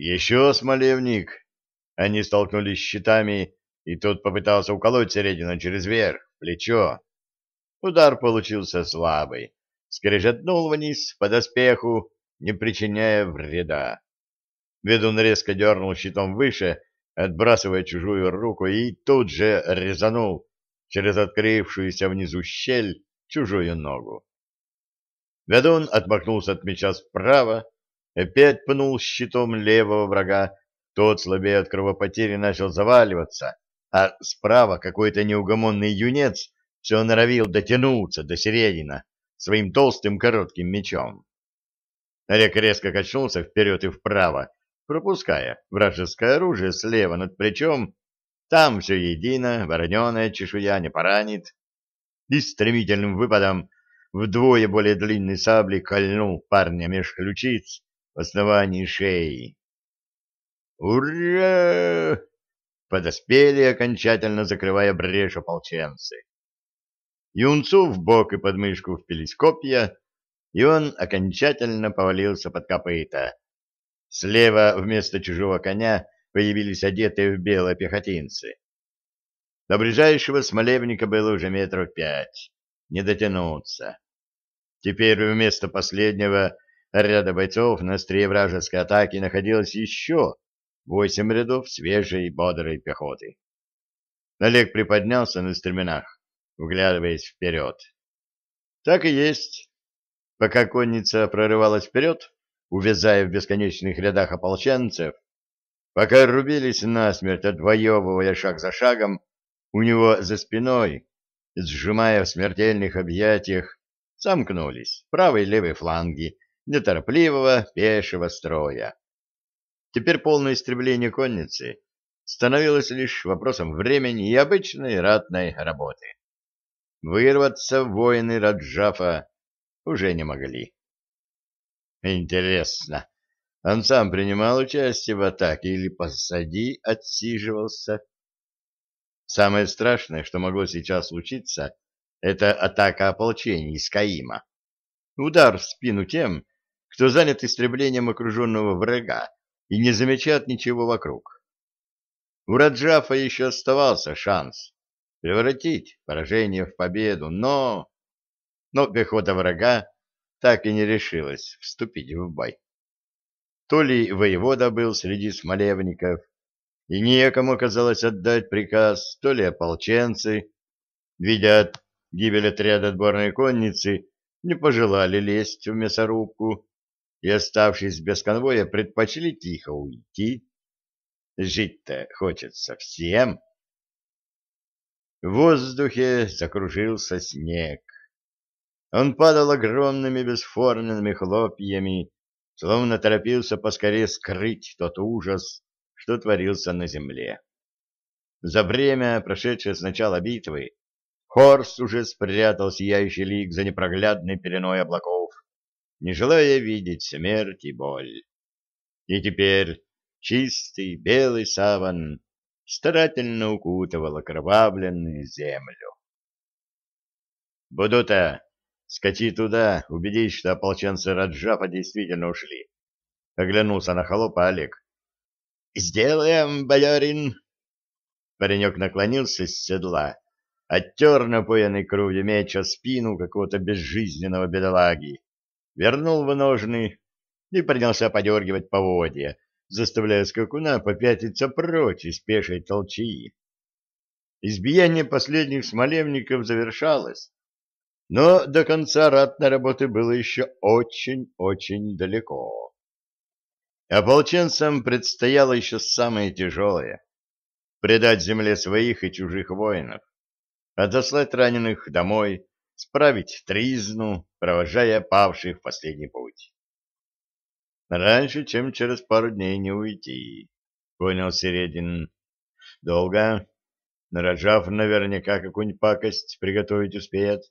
Еще смолевник. Они столкнулись щитами, и тот попытался уколоть середину через верх, плечо. Удар получился слабый. Скрежетнул вниз по доспеху, не причиняя вреда. Ведун резко дернул щитом выше, отбрасывая чужую руку, и тут же резанул через открывшуюся внизу щель чужую ногу. Ведун отмахнулся от меча справа, опять пнул щитом левого врага, тот, слабее от кровопотери, начал заваливаться, а справа какой-то неугомонный юнец все норовил дотянуться до середина своим толстым коротким мечом. Олег резко качнулся вперед и вправо, пропуская вражеское оружие слева над плечом, там все едино, вороненая чешуя не поранит, и стремительным выпадом вдвое более длинной сабли кольнул парня меж ключиц в основании шеи. «Ура!» Подоспели, окончательно закрывая брешь ополченцы. Юнцу в бок и подмышку впились копья, и он окончательно повалился под копыта. Слева вместо чужого коня появились одетые в белое пехотинцы. До ближайшего смолевника было уже метров пять. Не дотянуться. Теперь вместо последнего ряда бойцов на острие вражеской атаки находилось еще восемь рядов свежей бодрой пехоты. Олег приподнялся на стременах, вглядываясь вперед. Так и есть. Пока конница прорывалась вперед, увязая в бесконечных рядах ополченцев, пока рубились насмерть, отвоевывая шаг за шагом, у него за спиной, сжимая в смертельных объятиях, сомкнулись правый и левый фланги неторопливого пешего строя. Теперь полное истребление конницы становилось лишь вопросом времени и обычной ратной работы. Вырваться воины Раджафа уже не могли. Интересно, он сам принимал участие в атаке или посади отсиживался? Самое страшное, что могло сейчас случиться, это атака ополчения из Каима. Удар в спину тем, кто занят истреблением окруженного врага, и не замечает ничего вокруг. У Раджафа еще оставался шанс превратить поражение в победу, но... Но пехота врага так и не решилась вступить в бой. То ли воевода был среди смолевников, и некому казалось отдать приказ, то ли ополченцы, видя гибель отряда отборной конницы, не пожелали лезть в мясорубку и, оставшись без конвоя, предпочли тихо уйти. Жить-то хочется всем. В воздухе закружился снег. Он падал огромными бесформенными хлопьями, словно торопился поскорее скрыть тот ужас, что творился на земле. За время, прошедшее с начала битвы, Хорс уже спрятал сияющий лик за непроглядной пеленой облаков не желая видеть смерть и боль. И теперь чистый белый саван старательно укутывал окровавленную землю. «Будута, скачи туда, убедись, что ополченцы Раджафа действительно ушли», — оглянулся на холопа Олег. «Сделаем, боярин!» Паренек наклонился с седла, оттер напоенный кровью меча спину какого-то безжизненного бедолаги вернул в ножны и принялся подергивать поводья, заставляя скакуна попятиться прочь из пешей толчии. Избиение последних смолевников завершалось, но до конца ратной работы было еще очень-очень далеко. Ополченцам предстояло еще самое тяжелое — предать земле своих и чужих воинов, отослать раненых домой, справить тризну, провожая павших в последний путь. Раньше, чем через пару дней не уйти, понял Середин. Долго. Нарожав наверняка какую-нибудь пакость приготовить успеет.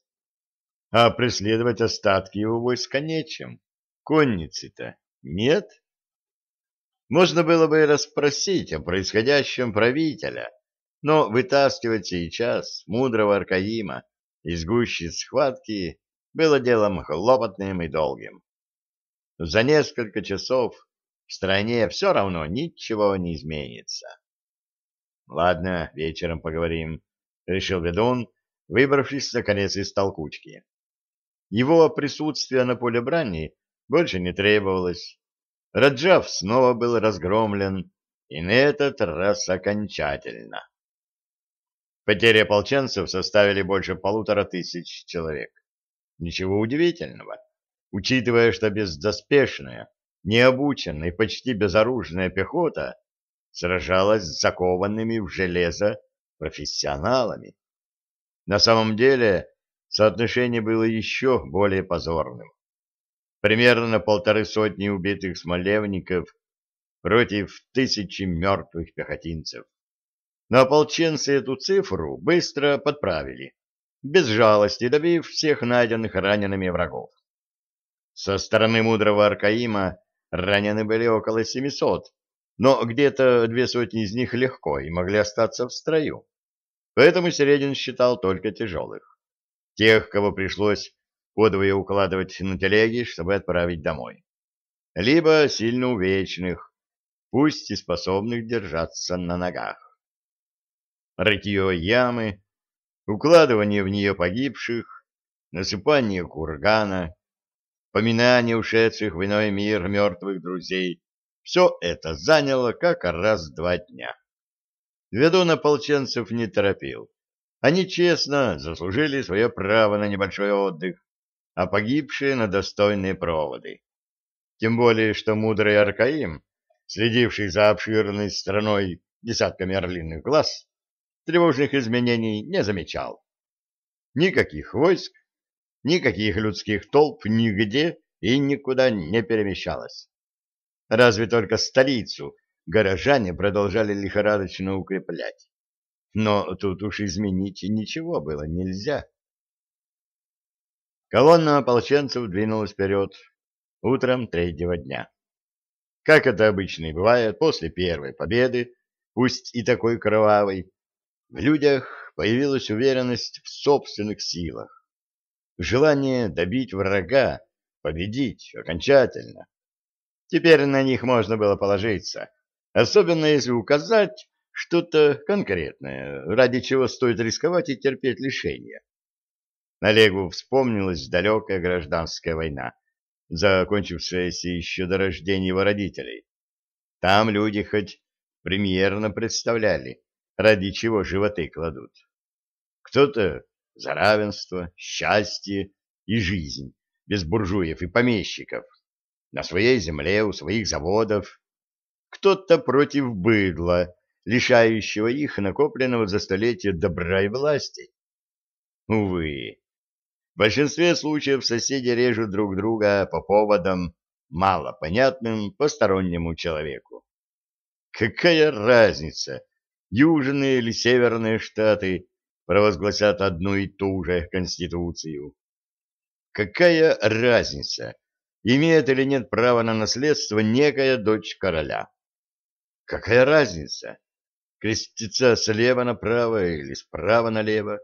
А преследовать остатки его войска нечем. Конницы-то нет. Можно было бы и расспросить о происходящем правителя, но вытаскивать сейчас мудрого Аркаима из гущи схватки было делом хлопотным и долгим. За несколько часов в стране все равно ничего не изменится. — Ладно, вечером поговорим, — решил ведун, выбравшись, наконец, из толкучки. Его присутствие на поле брани больше не требовалось. Раджав снова был разгромлен, и на этот раз окончательно. Потери ополченцев составили больше полутора тысяч человек. Ничего удивительного, учитывая, что бездоспешная, необученная и почти безоружная пехота сражалась с закованными в железо профессионалами. На самом деле соотношение было еще более позорным. Примерно полторы сотни убитых смолевников против тысячи мертвых пехотинцев. Но ополченцы эту цифру быстро подправили, без жалости добив всех найденных ранеными врагов. Со стороны мудрого Аркаима ранены были около 700, но где-то две сотни из них легко и могли остаться в строю. Поэтому Середин считал только тяжелых. Тех, кого пришлось подвое укладывать на телеги, чтобы отправить домой. Либо сильно увечных, пусть и способных держаться на ногах рытье ямы, укладывание в нее погибших, насыпание кургана, поминание ушедших в иной мир мертвых друзей — все это заняло как раз два дня. Ведун ополченцев не торопил. Они честно заслужили свое право на небольшой отдых, а погибшие на достойные проводы. Тем более, что мудрый Аркаим, следивший за обширной страной десятками орлиных глаз, тревожных изменений не замечал. Никаких войск, никаких людских толп нигде и никуда не перемещалось. Разве только столицу горожане продолжали лихорадочно укреплять. Но тут уж изменить ничего было нельзя. Колонна ополченцев двинулась вперед утром третьего дня. Как это обычно и бывает после первой победы, пусть и такой кровавой, в людях появилась уверенность в собственных силах, желание добить врага, победить окончательно. Теперь на них можно было положиться, особенно если указать что-то конкретное, ради чего стоит рисковать и терпеть лишения. Олегу вспомнилась далекая гражданская война, закончившаяся еще до рождения его родителей. Там люди хоть примерно представляли, ради чего животы кладут. Кто-то за равенство, счастье и жизнь, без буржуев и помещиков, на своей земле, у своих заводов. Кто-то против быдла, лишающего их накопленного за столетия добра и власти. Увы, в большинстве случаев соседи режут друг друга по поводам, мало понятным постороннему человеку. Какая разница, южные или северные штаты провозгласят одну и ту же конституцию. Какая разница, имеет или нет права на наследство некая дочь короля? Какая разница, креститься слева направо или справа налево?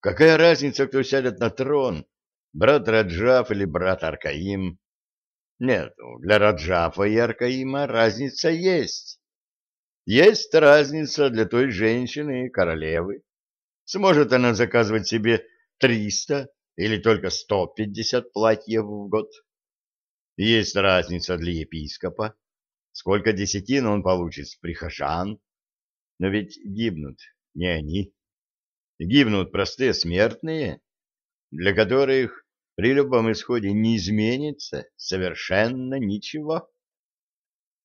Какая разница, кто сядет на трон, брат Раджав или брат Аркаим? Нет, для Раджафа и Аркаима разница есть. Есть разница для той женщины, королевы. Сможет она заказывать себе 300 или только 150 платьев в год. Есть разница для епископа. Сколько десятин он получит с прихожан. Но ведь гибнут не они. Гибнут простые смертные, для которых при любом исходе не изменится совершенно ничего.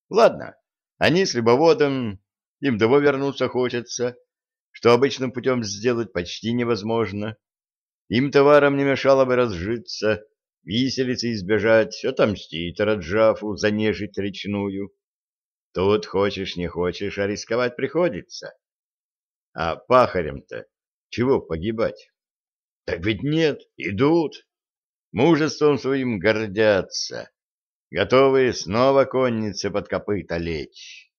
Ладно, они с любоводом, им того вернуться хочется, что обычным путем сделать почти невозможно. Им товаром не мешало бы разжиться, виселицы избежать, отомстить Раджафу за нежить речную. Тут хочешь не хочешь, а рисковать приходится. А пахарям-то чего погибать? Так ведь нет, идут, мужеством своим гордятся готовые снова конницы под копыта лечь.